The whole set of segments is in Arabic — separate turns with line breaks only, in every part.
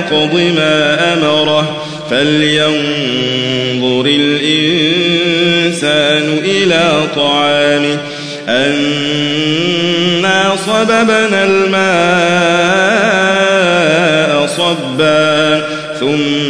يقض ما أمره. فلينظر الإنسان إلى طعامه. أنا صببنا الماء صبا ثم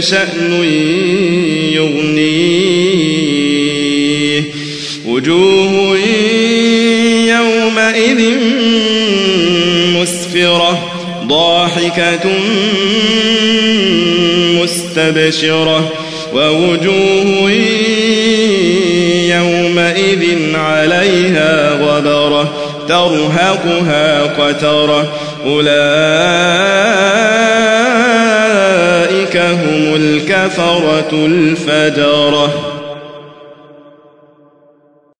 شأن يغنيه. وجوه يومئذ مسفرة ضاحكة مستبشرة. ووجوه يومئذ عليها غبرة ترهقها قترة. أولئك الكفرة الفجرة.